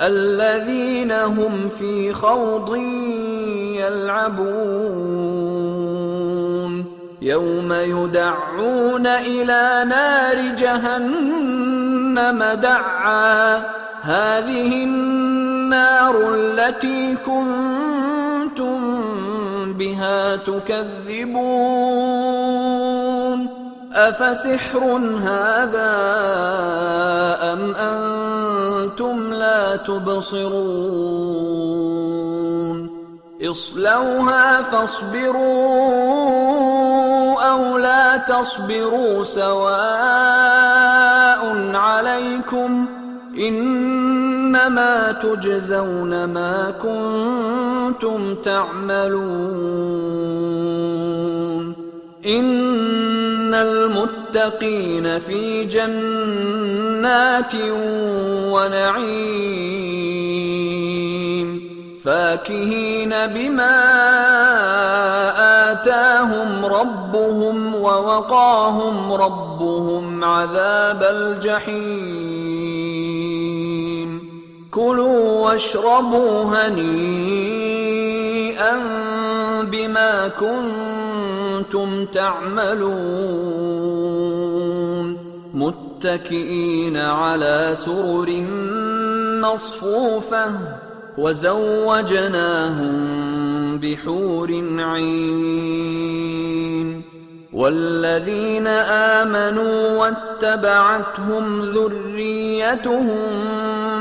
الذين هم في خوض يلعبون. يوم يدعون إلى نار جهنم دعا. هذه النار التي كنتم بها تكذبون. أفسحر هذا أم أنتم تبصرون اصلوها فاصبروا أو لا تصبروا سواء عليكم إنما تجزون ما كنتم تعملون إن المتقين في جنات ونعيم فاكهين بما آتاهم ربهم ووقاهم ربهم عذاب الجحيم كلوا واشربوا هنيئا بما كنتم تعملون متكئين على سرر مصفوفة وزوجناهم بحور عين والذين آمنوا واتبعتهم ذريتهم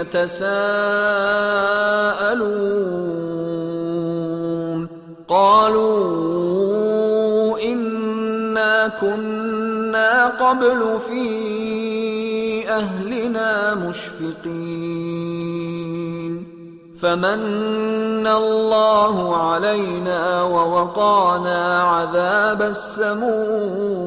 يتساءلون. قالوا إنا كنا قبل في أهلنا مشفقين. فمن الله علينا ووقانا عذاب السموم.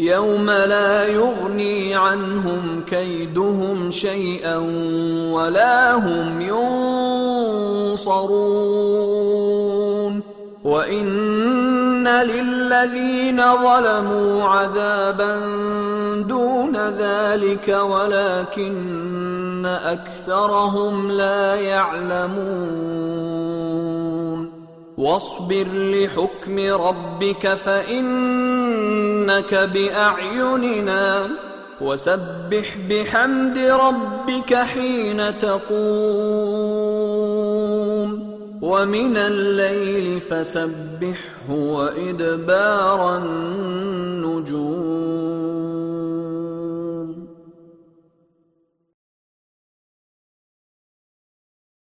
يوم لا يغني عنهم كيدهم شيئا ولا هم ينصرون. وان للذين ظلموا عذابا دون ذلك ولكن اكثرهم لا يعلمون. واصبر لحكم ربك فانك باعيننا وسبح بحمد ربك حين تقوم ومن الليل فسبحه وادبار النجوم